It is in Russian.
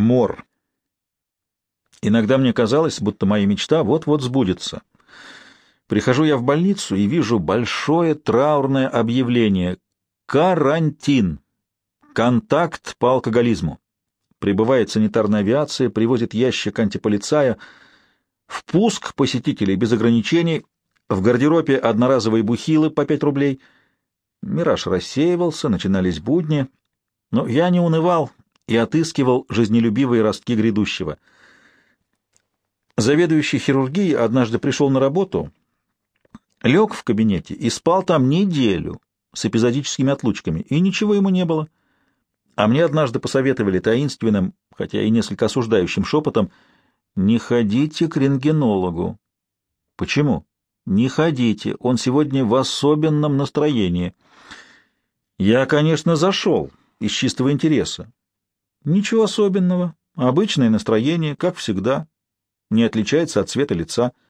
Мор. Иногда мне казалось, будто моя мечта вот-вот сбудется. Прихожу я в больницу и вижу большое траурное объявление «Карантин! Контакт по алкоголизму!» Прибывает санитарная авиация, привозит ящик антиполицая, впуск посетителей без ограничений, в гардеробе одноразовые бухилы по пять рублей. Мираж рассеивался, начинались будни, но я не унывал и отыскивал жизнелюбивые ростки грядущего. Заведующий хирургией однажды пришел на работу, лег в кабинете и спал там неделю с эпизодическими отлучками, и ничего ему не было. А мне однажды посоветовали таинственным, хотя и несколько осуждающим шепотом, не ходите к рентгенологу. Почему? Не ходите, он сегодня в особенном настроении. Я, конечно, зашел из чистого интереса. Ничего особенного, обычное настроение, как всегда, не отличается от цвета лица.